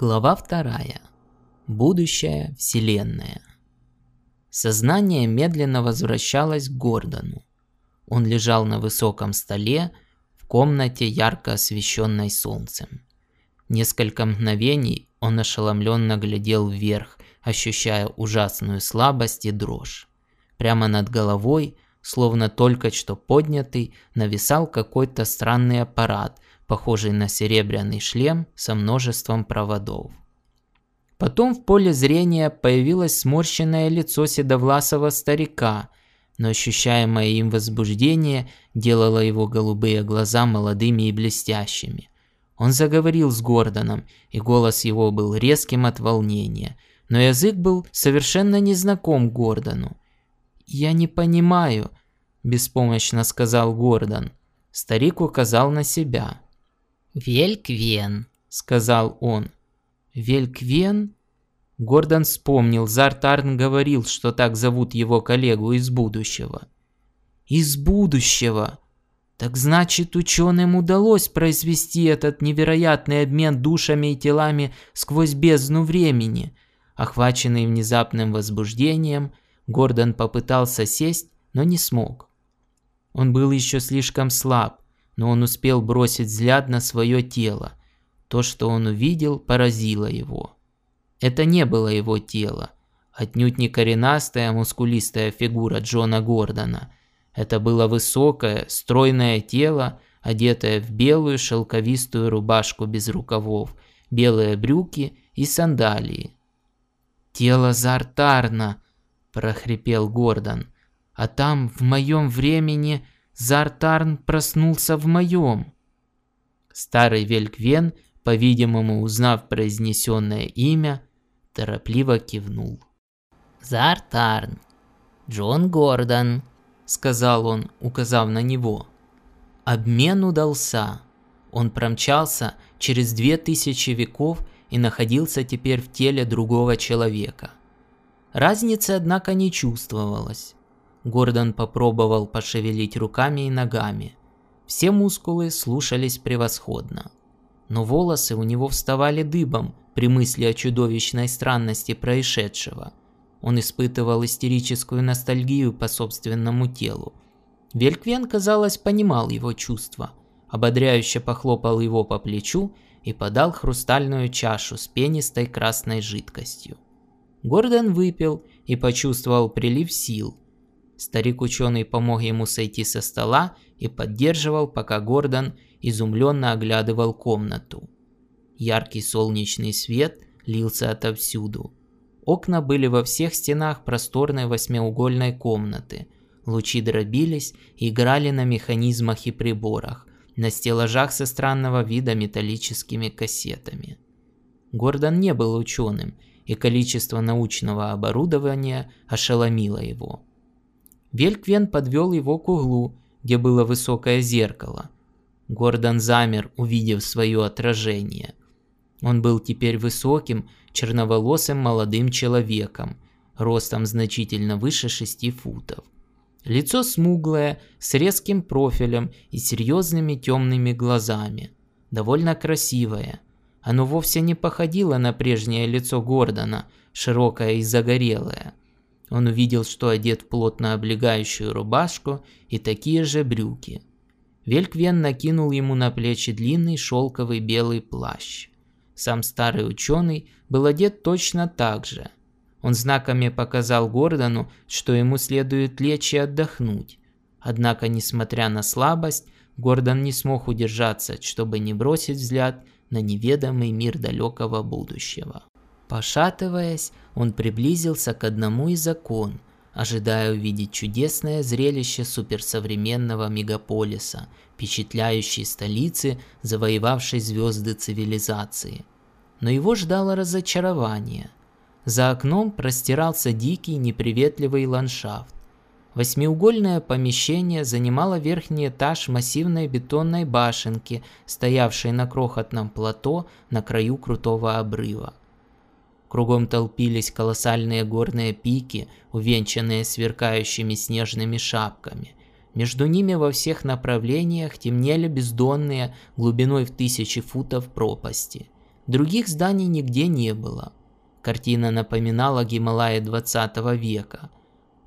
Глава вторая. Будущая Вселенная. Сознание медленно возвращалось к Гордону. Он лежал на высоком столе в комнате, ярко освещенной солнцем. Несколько мгновений он ошеломленно глядел вверх, ощущая ужасную слабость и дрожь. Прямо над головой, словно только что поднятый, нависал какой-то странный аппарат, похожий на серебряный шлем со множеством проводов. Потом в поле зрения появилось сморщенное лицо седовласого старика, но ощущаемое им возбуждение делало его голубые глаза молодыми и блестящими. Он заговорил с Гордоном, и голос его был резким от волнения, но язык был совершенно незнаком Гордону. «Я не понимаю», – беспомощно сказал Гордон. Старик указал на себя. «Вельквен», – сказал он. Вельквен? Гордон вспомнил, Зартарн говорил, что так зовут его коллегу из будущего. Из будущего! Так значит, ученым удалось произвести этот невероятный обмен душами и телами сквозь бездну времени. Охваченный внезапным возбуждением, Гордон попытался сесть, но не смог. Он был еще слишком слаб, но он успел бросить взгляд на свое тело. То, что он увидел, поразило его. Это не было его тело. Отнюдь не коренастая, мускулистая фигура Джона Гордона. Это было высокое, стройное тело, одетое в белую шелковистую рубашку без рукавов, белые брюки и сандалии. «Тело Зартарна!» – прохрипел Гордон. «А там, в моем времени, Зартарн проснулся в моем». Старый Вельквен – по-видимому, узнав произнесенное имя, торопливо кивнул. «Зартарн, Джон Гордон», — сказал он, указав на него. Обмен удался. Он промчался через две тысячи веков и находился теперь в теле другого человека. Разницы, однако, не чувствовалось. Гордон попробовал пошевелить руками и ногами. Все мускулы слушались превосходно но волосы у него вставали дыбом при мысли о чудовищной странности происшедшего. Он испытывал истерическую ностальгию по собственному телу. Вельквен, казалось, понимал его чувства, ободряюще похлопал его по плечу и подал хрустальную чашу с пенистой красной жидкостью. Гордон выпил и почувствовал прилив сил. Старик-ученый помог ему сойти со стола и поддерживал, пока Гордон изумленно оглядывал комнату. Яркий солнечный свет лился отовсюду. Окна были во всех стенах просторной восьмиугольной комнаты. Лучи дробились и играли на механизмах и приборах, на стеллажах со странного вида металлическими кассетами. Гордон не был ученым, и количество научного оборудования ошеломило его. Вельквен подвел его к углу, где было высокое зеркало – Гордон замер, увидев свое отражение. Он был теперь высоким, черноволосым молодым человеком, ростом значительно выше шести футов. Лицо смуглое, с резким профилем и серьезными темными глазами. Довольно красивое. Оно вовсе не походило на прежнее лицо Гордона, широкое и загорелое. Он увидел, что одет в плотно облегающую рубашку и такие же брюки – Вельквен накинул ему на плечи длинный шелковый белый плащ. Сам старый ученый был одет точно так же. Он знаками показал Гордону, что ему следует лечь и отдохнуть. Однако, несмотря на слабость, Гордон не смог удержаться, чтобы не бросить взгляд на неведомый мир далекого будущего. Пошатываясь, он приблизился к одному из окон – ожидая увидеть чудесное зрелище суперсовременного мегаполиса, впечатляющей столицы, завоевавшей звезды цивилизации. Но его ждало разочарование. За окном простирался дикий неприветливый ландшафт. Восьмиугольное помещение занимало верхний этаж массивной бетонной башенки, стоявшей на крохотном плато на краю крутого обрыва. Кругом толпились колоссальные горные пики, увенчанные сверкающими снежными шапками. Между ними во всех направлениях темнели бездонные, глубиной в тысячи футов пропасти. Других зданий нигде не было. Картина напоминала Гималаи 20 века.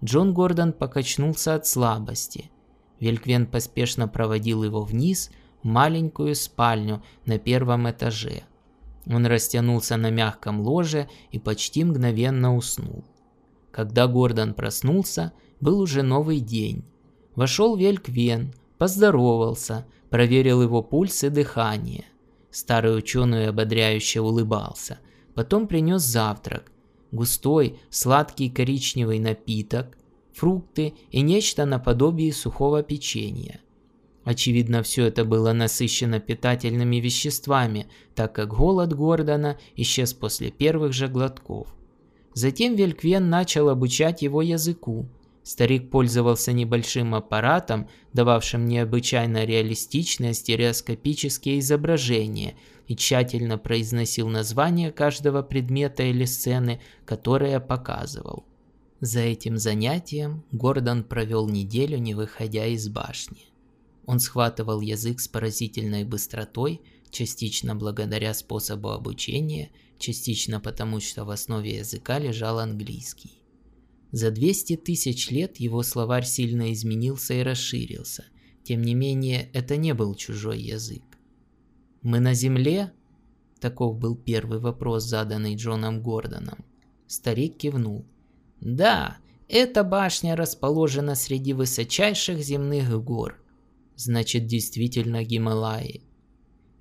Джон Гордон покачнулся от слабости. Вельквен поспешно проводил его вниз в маленькую спальню на первом этаже. Он растянулся на мягком ложе и почти мгновенно уснул. Когда Гордон проснулся, был уже новый день. Вошел Вельквен, поздоровался, проверил его пульс и дыхание. Старый ученый ободряюще улыбался. Потом принес завтрак. Густой, сладкий коричневый напиток, фрукты и нечто наподобие сухого печенья. Очевидно, все это было насыщено питательными веществами, так как голод Гордона исчез после первых же глотков. Затем Вельквен начал обучать его языку. Старик пользовался небольшим аппаратом, дававшим необычайно реалистичные стереоскопические изображения, и тщательно произносил название каждого предмета или сцены, которые показывал. За этим занятием Гордон провел неделю, не выходя из башни. Он схватывал язык с поразительной быстротой, частично благодаря способу обучения, частично потому, что в основе языка лежал английский. За 200 тысяч лет его словарь сильно изменился и расширился. Тем не менее, это не был чужой язык. «Мы на Земле?» Таков был первый вопрос, заданный Джоном Гордоном. Старик кивнул. «Да, эта башня расположена среди высочайших земных гор. Значит, действительно Гималаи.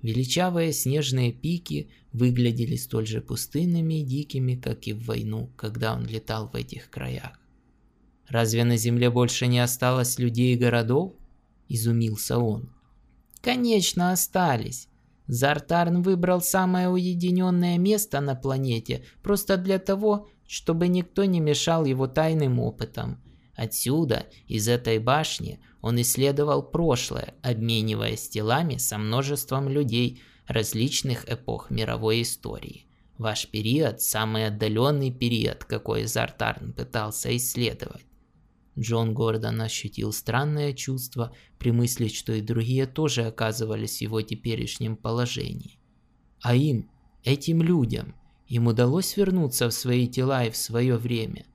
Величавые снежные пики выглядели столь же пустынными и дикими, как и в войну, когда он летал в этих краях. «Разве на Земле больше не осталось людей и городов?» – изумился он. «Конечно, остались. Зартарн выбрал самое уединенное место на планете просто для того, чтобы никто не мешал его тайным опытам. Отсюда, из этой башни, он исследовал прошлое, обмениваясь телами со множеством людей различных эпох мировой истории. Ваш период – самый отдаленный период, какой Зартарн пытался исследовать. Джон Гордон ощутил странное чувство при мысли, что и другие тоже оказывались в его теперешнем положении. А им, этим людям, им удалось вернуться в свои тела и в свое время.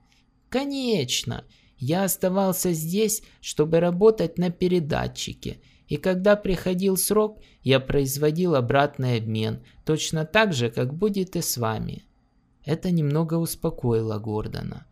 Конечно, я оставался здесь, чтобы работать на передатчике, и когда приходил срок, я производил обратный обмен, точно так же, как будет и с вами. Это немного успокоило Гордона.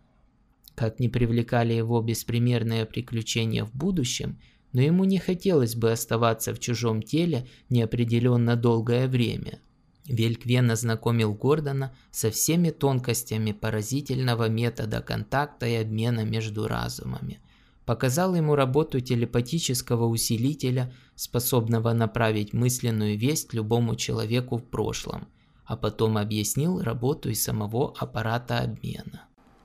Как не привлекали его беспримерные приключения в будущем, но ему не хотелось бы оставаться в чужом теле неопределенно долгое время. Вельквен ознакомил Гордона со всеми тонкостями поразительного метода контакта и обмена между разумами. Показал ему работу телепатического усилителя, способного направить мысленную весть любому человеку в прошлом, а потом объяснил работу и самого аппарата обмена.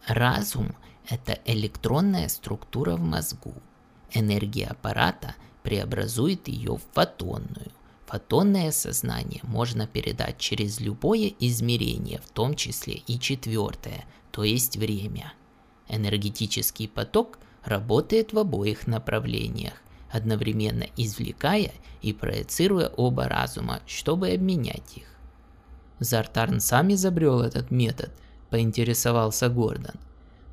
Разум – это электронная структура в мозгу. Энергия аппарата преобразует ее в фотонную. Фотонное сознание можно передать через любое измерение, в том числе и четвертое, то есть время. Энергетический поток работает в обоих направлениях, одновременно извлекая и проецируя оба разума, чтобы обменять их. Зартарн сам изобрел этот метод, поинтересовался Гордон.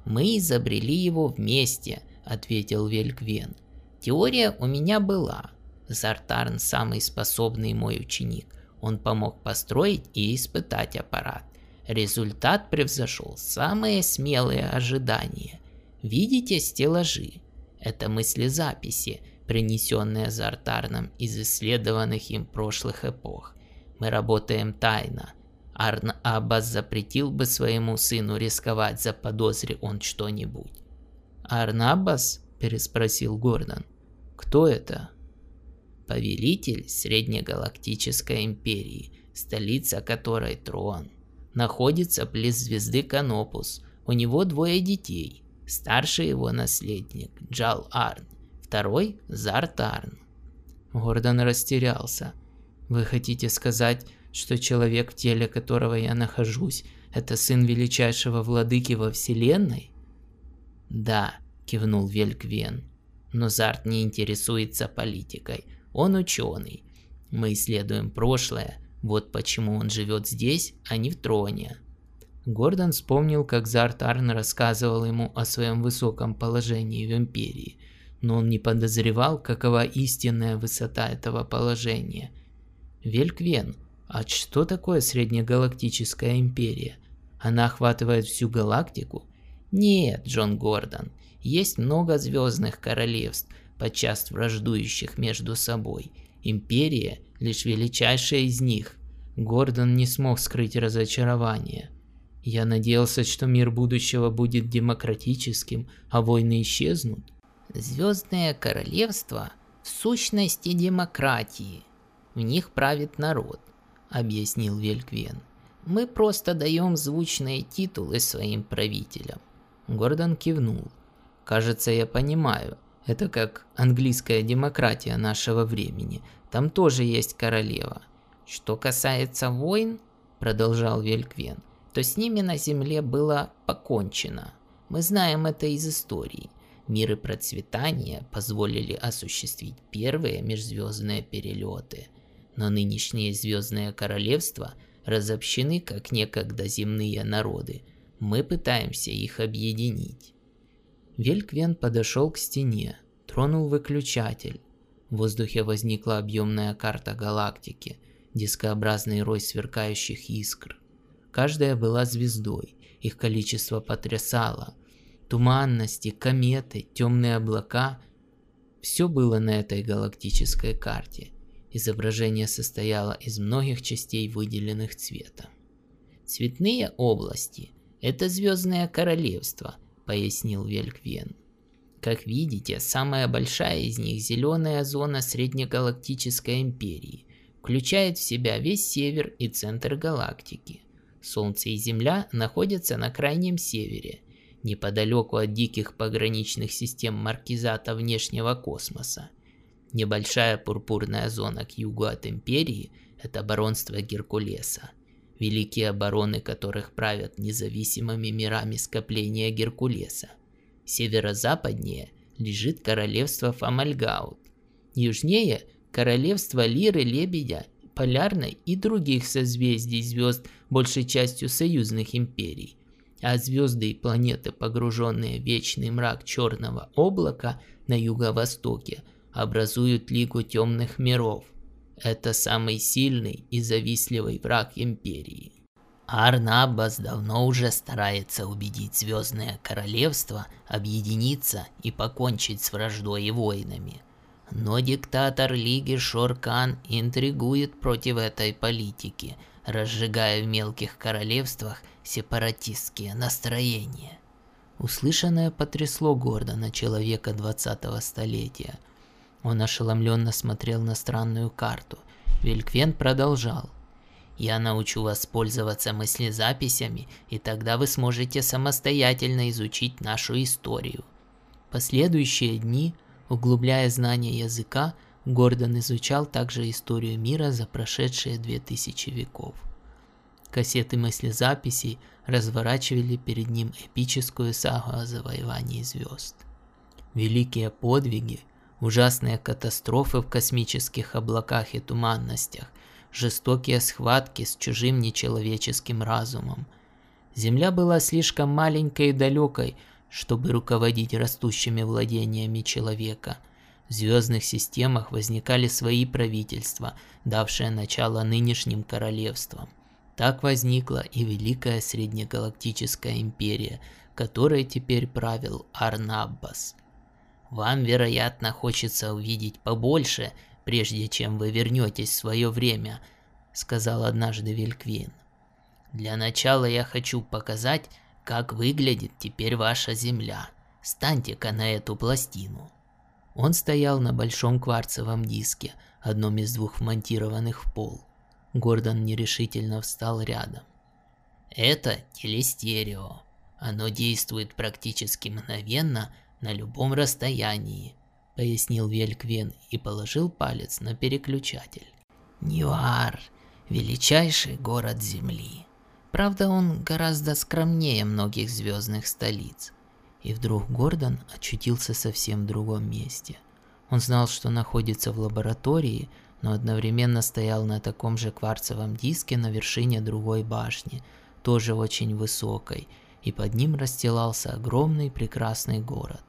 «Мы изобрели его вместе», — ответил Вельквен. «Теория у меня была, Зартарн самый способный мой ученик. Он помог построить и испытать аппарат. Результат превзошел самые смелые ожидания. Видите стеллажи? Это мыслезаписи, принесенные Зартарном из исследованных им прошлых эпох. Мы работаем тайно. Арн Аббас запретил бы своему сыну рисковать, заподозри он что-нибудь. «Арнабас?» – переспросил Гордон. «Кто это?» Повелитель Среднегалактической империи, столица которой Трон. Находится близ звезды Канопус. У него двое детей. Старший его наследник Джал Арн, второй Зарт Арн. Гордон растерялся. Вы хотите сказать, что человек, в теле которого я нахожусь, это сын величайшего владыки во вселенной? Да, кивнул Вельквен. Но Зарт не интересуется политикой. Он ученый. Мы исследуем прошлое, Вот почему он живет здесь, а не в троне. Гордон вспомнил, как Зартарн рассказывал ему о своем высоком положении в Империи, но он не подозревал, какова истинная высота этого положения. Вельквен, а что такое среднегалактическая империя? Она охватывает всю галактику? Нет, Джон Гордон, есть много звездных королевств, подчас враждующих между собой. Империя – лишь величайшая из них. Гордон не смог скрыть разочарование. Я надеялся, что мир будущего будет демократическим, а войны исчезнут. Звездное королевство в сущности демократии. В них правит народ, объяснил Вельквен. Мы просто даем звучные титулы своим правителям. Гордон кивнул. Кажется, я понимаю. Это как английская демократия нашего времени. Там тоже есть королева. Что касается войн, продолжал Вельквен, то с ними на Земле было покончено. Мы знаем это из истории. Миры процветания позволили осуществить первые межзвездные перелеты, но нынешние звездные королевства разобщены как некогда земные народы. Мы пытаемся их объединить. Вельквен подошел к стене, тронул выключатель. В воздухе возникла объемная карта галактики, дискообразный рой сверкающих искр. Каждая была звездой, их количество потрясало. Туманности, кометы, темные облака – все было на этой галактической карте. Изображение состояло из многих частей, выделенных цветом. «Цветные области – это звездное королевство», – пояснил Вельквен. Как видите, самая большая из них – зеленая зона Среднегалактической Империи, включает в себя весь север и центр галактики. Солнце и Земля находятся на крайнем севере, неподалеку от диких пограничных систем маркизата внешнего космоса. Небольшая пурпурная зона к югу от Империи – это баронство Геркулеса, великие обороны которых правят независимыми мирами скопления Геркулеса. Северо-западнее лежит королевство Фамальгаут. Южнее – королевство Лиры Лебедя Полярной и других созвездий звезд, большей частью союзных империй. А звезды и планеты, погруженные в вечный мрак черного облака на юго-востоке, образуют Лигу Темных Миров. Это самый сильный и завистливый враг Империи. Арнабас давно уже старается убедить Звездное Королевство объединиться и покончить с враждой и войнами – но диктатор Лиги Шоркан интригует против этой политики, разжигая в мелких королевствах сепаратистские настроения. Услышанное потрясло Гордона, человека 20-го столетия. Он ошеломленно смотрел на странную карту. Вельквен продолжал. «Я научу вас пользоваться мыслезаписями, и тогда вы сможете самостоятельно изучить нашу историю». Последующие дни – Углубляя знания языка, Гордон изучал также историю мира за прошедшие две тысячи веков. Кассеты мыслезаписей разворачивали перед ним эпическую сагу о завоевании звезд. Великие подвиги, ужасные катастрофы в космических облаках и туманностях, жестокие схватки с чужим нечеловеческим разумом. Земля была слишком маленькой и далекой, чтобы руководить растущими владениями человека. В звездных системах возникали свои правительства, давшие начало нынешним королевствам. Так возникла и Великая Среднегалактическая империя, которой теперь правил Арнаббас. Вам, вероятно, хочется увидеть побольше, прежде чем вы вернетесь в свое время, сказал однажды Вельквин. Для начала я хочу показать, как выглядит теперь ваша земля. Станьте-ка на эту пластину. Он стоял на большом кварцевом диске, одном из двух вмонтированных в пол. Гордон нерешительно встал рядом. Это телестерео. Оно действует практически мгновенно на любом расстоянии, пояснил Вельквен и положил палец на переключатель. Ньюар – величайший город Земли. Правда, он гораздо скромнее многих звездных столиц. И вдруг Гордон очутился совсем в другом месте. Он знал, что находится в лаборатории, но одновременно стоял на таком же кварцевом диске на вершине другой башни, тоже очень высокой, и под ним расстилался огромный прекрасный город.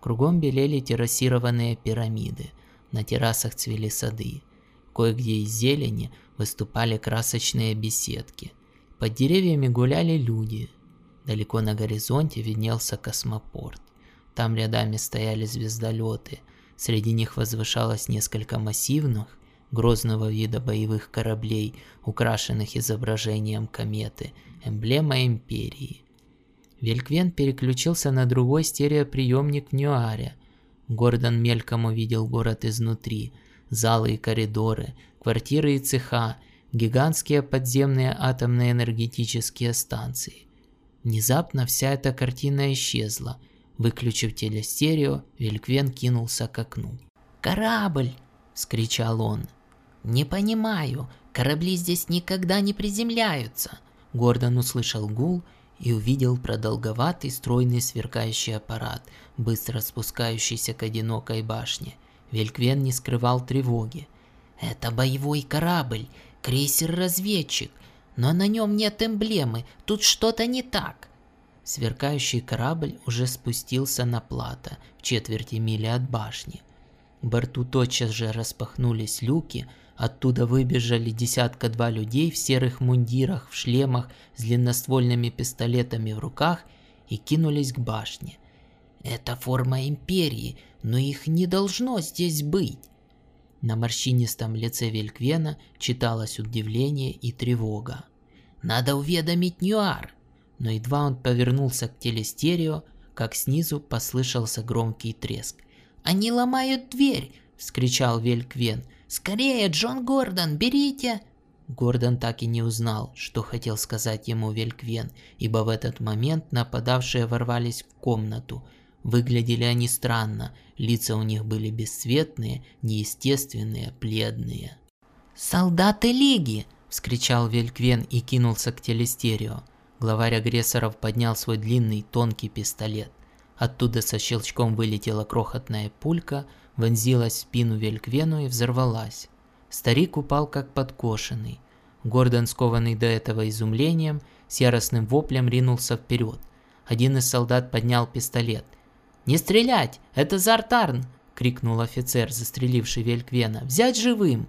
Кругом белели террасированные пирамиды, на террасах цвели сады. Кое-где из зелени выступали красочные беседки. Под деревьями гуляли люди. Далеко на горизонте виднелся космопорт. Там рядами стояли звездолеты. Среди них возвышалось несколько массивных, грозного вида боевых кораблей, украшенных изображением кометы, эмблема Империи. Вельквен переключился на другой стереоприемник в Нюаре. Гордон мельком увидел город изнутри, залы и коридоры, квартиры и цеха, гигантские подземные атомные энергетические станции. Внезапно вся эта картина исчезла. Выключив телестерео, Вельквен кинулся к окну. «Корабль!» – вскричал он. «Не понимаю, корабли здесь никогда не приземляются!» Гордон услышал гул и увидел продолговатый стройный сверкающий аппарат, быстро спускающийся к одинокой башне. Вельквен не скрывал тревоги. «Это боевой корабль, крейсер-разведчик, но на нем нет эмблемы, тут что-то не так». Сверкающий корабль уже спустился на плато в четверти мили от башни. В борту тотчас же распахнулись люки, Оттуда выбежали десятка-два людей в серых мундирах, в шлемах, с длинноствольными пистолетами в руках и кинулись к башне. «Это форма Империи, но их не должно здесь быть!» На морщинистом лице Вельквена читалось удивление и тревога. «Надо уведомить Ньюар!» Но едва он повернулся к телестерео, как снизу послышался громкий треск. «Они ломают дверь!» – вскричал Вельквен. «Скорее, Джон Гордон, берите!» Гордон так и не узнал, что хотел сказать ему Вельквен, ибо в этот момент нападавшие ворвались в комнату. Выглядели они странно, лица у них были бесцветные, неестественные, бледные. «Солдаты Лиги!» – вскричал Вельквен и кинулся к телестерео. Главарь агрессоров поднял свой длинный тонкий пистолет. Оттуда со щелчком вылетела крохотная пулька – вонзилась в спину Вельквену и взорвалась. Старик упал как подкошенный. Гордон, скованный до этого изумлением, с яростным воплем ринулся вперед. Один из солдат поднял пистолет. «Не стрелять! Это Зартарн!» — крикнул офицер, застреливший Вельквена. «Взять живым!»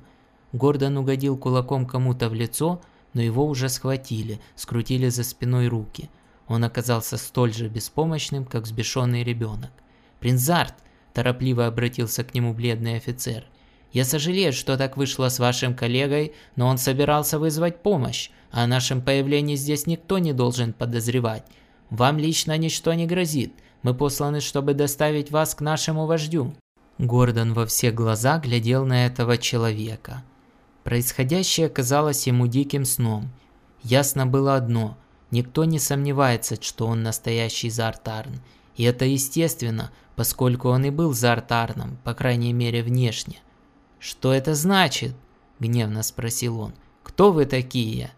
Гордон угодил кулаком кому-то в лицо, но его уже схватили, скрутили за спиной руки. Он оказался столь же беспомощным, как взбешенный ребенок. «Принц Зарт, Торопливо обратился к нему бледный офицер. «Я сожалею, что так вышло с вашим коллегой, но он собирался вызвать помощь, а о нашем появлении здесь никто не должен подозревать. Вам лично ничто не грозит. Мы посланы, чтобы доставить вас к нашему вождю». Гордон во все глаза глядел на этого человека. Происходящее казалось ему диким сном. Ясно было одно – никто не сомневается, что он настоящий Зартарн. И это естественно, поскольку он и был Зартарном, по крайней мере внешне. «Что это значит?» – гневно спросил он. «Кто вы такие?»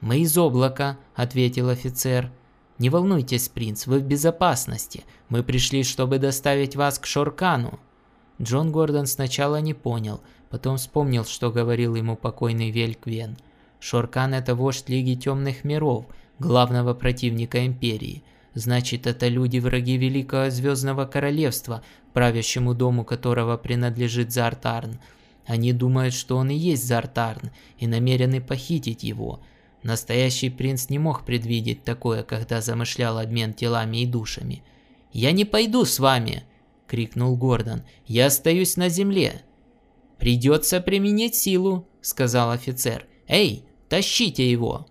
«Мы из облака», – ответил офицер. «Не волнуйтесь, принц, вы в безопасности. Мы пришли, чтобы доставить вас к Шоркану». Джон Гордон сначала не понял, потом вспомнил, что говорил ему покойный Вельквен. Шоркан – это вождь Лиги Темных Миров, главного противника Империи – Значит, это люди враги Великого Звездного Королевства, правящему дому которого принадлежит Зартарн. Они думают, что он и есть Зартарн, и намерены похитить его. Настоящий принц не мог предвидеть такое, когда замышлял обмен телами и душами. «Я не пойду с вами!» – крикнул Гордон. «Я остаюсь на земле!» «Придется применить силу», – сказал офицер. «Эй, тащите его!»